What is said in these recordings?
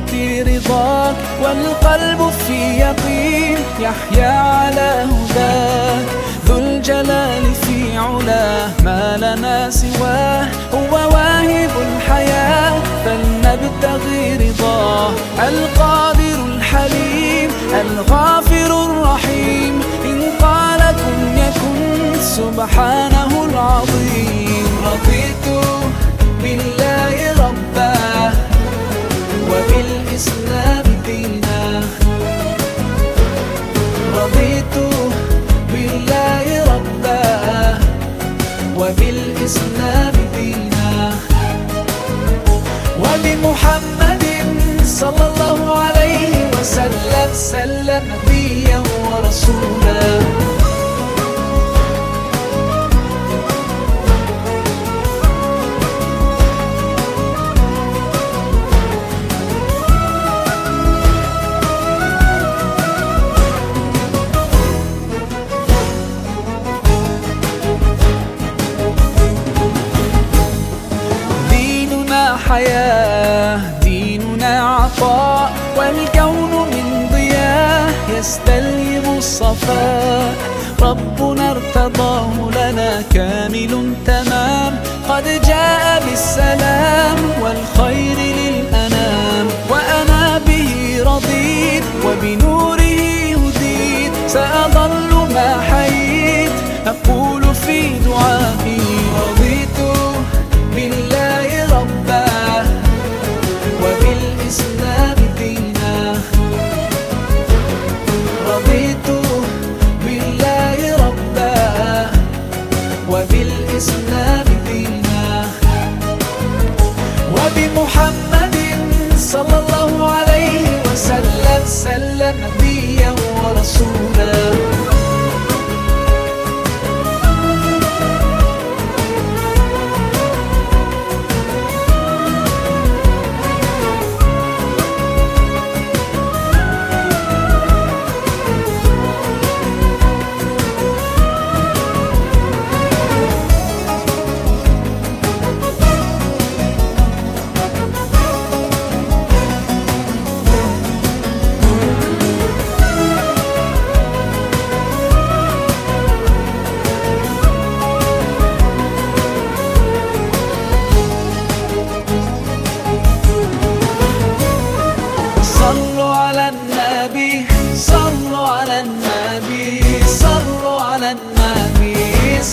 غايتي رضاك والقلب في يقين. يحيا على هداك ذو الجلال في علاه ما لنا سواه هو واهب الحياة. فلنبتغي رضاه القادر الحليم الغافر الرحيم. إن قال كن يكن سبحانه العظيم. رضيت وبمحمد صلى الله عليه وسلم سلم نبيا ورسولا. ديننا حياة ديننا عطاء والكون من ضياء يستلهم الصفاء. ربنا ارتضاه لنا كامل تمام. قد جاء بالسلام والخير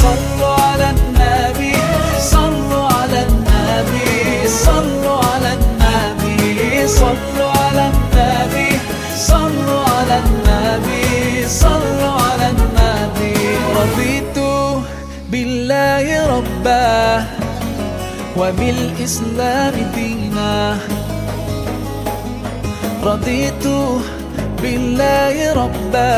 صلوا على النبي صلوا على النبي صلوا على النبي صلوا على النبي صلوا على النبي صلوا على النبي. رضيت بالله ربا وبالإسلام دينا. رضيت بالله ربا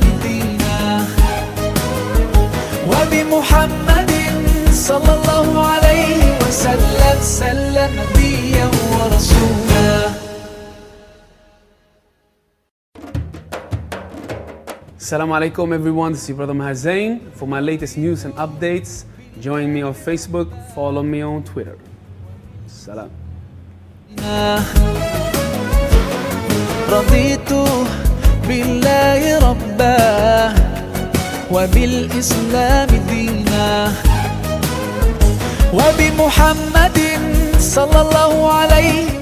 Assalamu alaikum everyone, this is your brother Mahazain. For my latest news and updates, join me on Facebook, follow me on Twitter. Salam. رضيت بالله ربا وبالإسلام دينا وبمحمد صلى الله عليه